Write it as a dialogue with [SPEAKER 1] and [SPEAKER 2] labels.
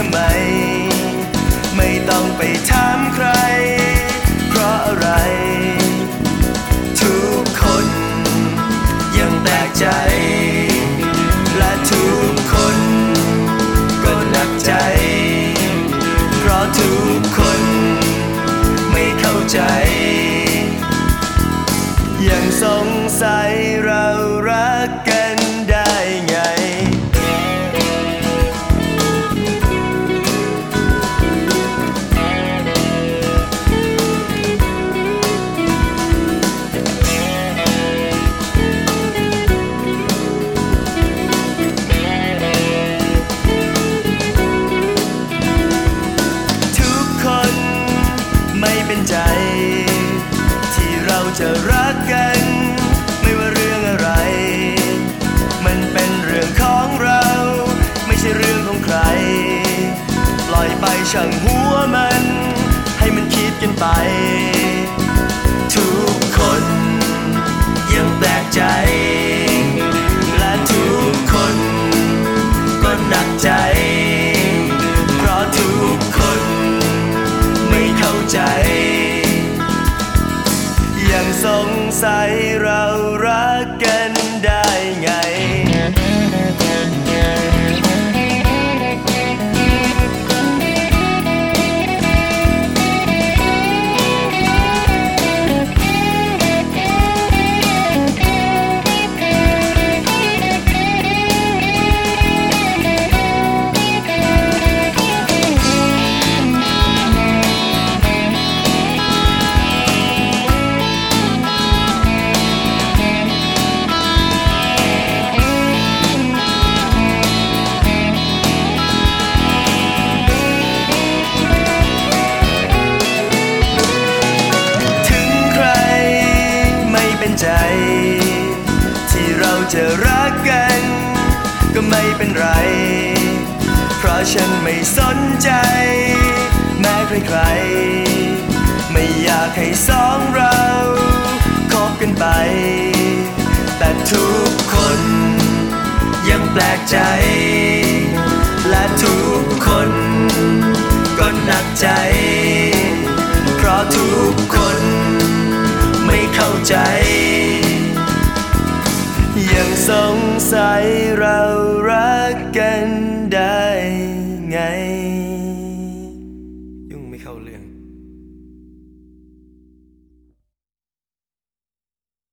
[SPEAKER 1] ทำไม ไม่ต้องไปถามใคร เพราะอะไร จะรักกัน ไม่ว่าเรื่องอะไร มันเป็นเรื่องของเรา ไม่ใช่เรื่องของใคร ปล่อยไปช่างหัวมัน ให้มันคิดกันไป ถูก สงสัยเรารักกันได้ไง จะรักกัน ก็ไม่เป็นไร เพราะฉันไม่สนใจ แม้ใครๆ ไม่อยากให้สองเราคบกันไป แต่ทุกคนยังแปลกใจ และทุกคนก็หนักใจ เพราะทุกคน สงสัยเรารักกันได้ไง